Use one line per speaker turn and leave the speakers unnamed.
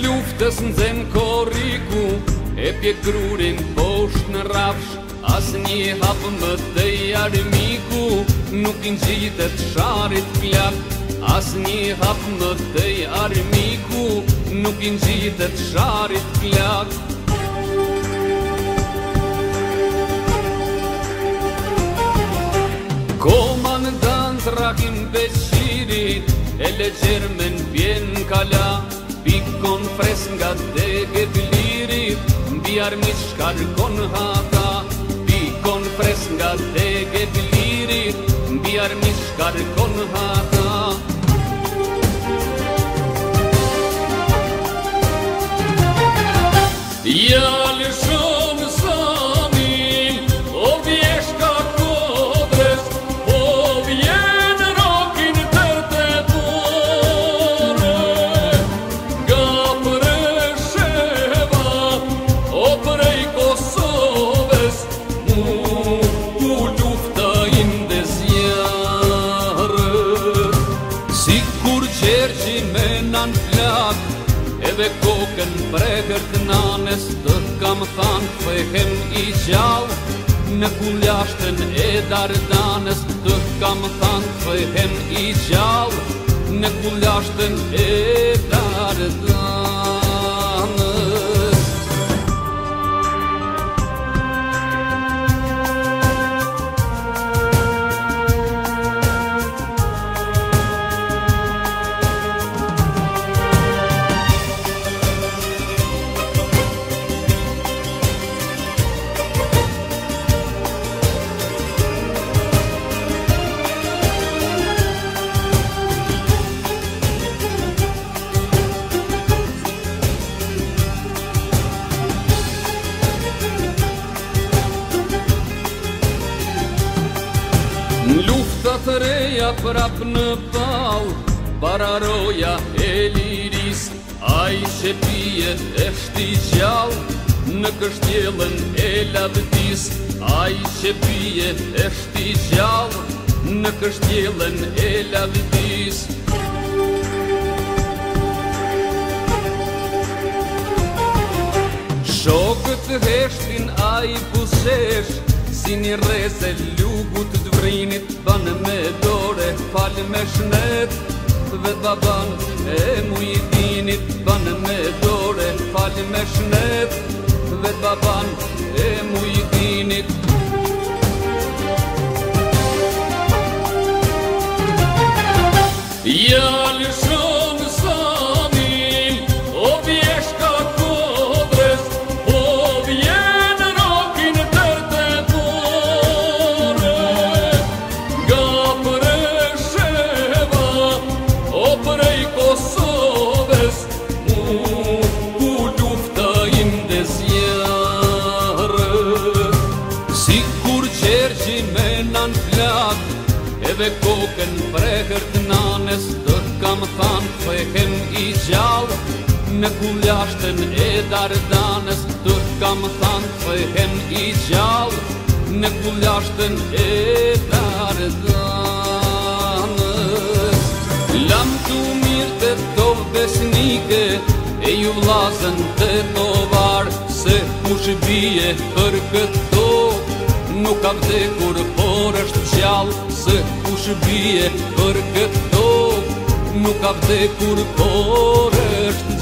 luftës në zem koriku E pje grurin posht në rafsh As një hapë më të jarëmiku Nuk në gjithet sharit plak As një hapë më të jarëmiku Nuk në gjithet sharit plak Koma në danë të rakim pëshirit E le bjen shkon fres nga dege pilirit Mbi armis shkarkon hata Pikon fres nga dege pilirit Mbi armis shkarkon hata
Ja lëshu
Edhe kokën prekër të nanes të kam thanë Po i qau Me kullashtën e dardanes të kam thanë Po i qau Me kullashtën e dardanes Disa të reja prap në pau Bararoja e liris A i që pije e shti qau Në kështjelën e lavdis A i që pije e shti qau Në kështjelën e lavdis Shokët heshtin a i Kini rrese lukut të dvrinit Banë me dore falë me shnet Dhe të banë e mujitinit Banë me dore falë me shnet Dhe të banë e mujitinit
Yeah O prej Kosovës, ku dufta im
dezjarë Si kur qerë qime në nënflatë, edhe kokën prej hërtë nanës Tërë kam thanë për i gjallë, në kullashtën e darë danës Tërë kam thanë për i gjallë, në kullashtën e darë vlazen të tovar po Se kush bije për këto Nuk ka të kur por është qal Se kush bije për këto Nuk ka të kur por është qal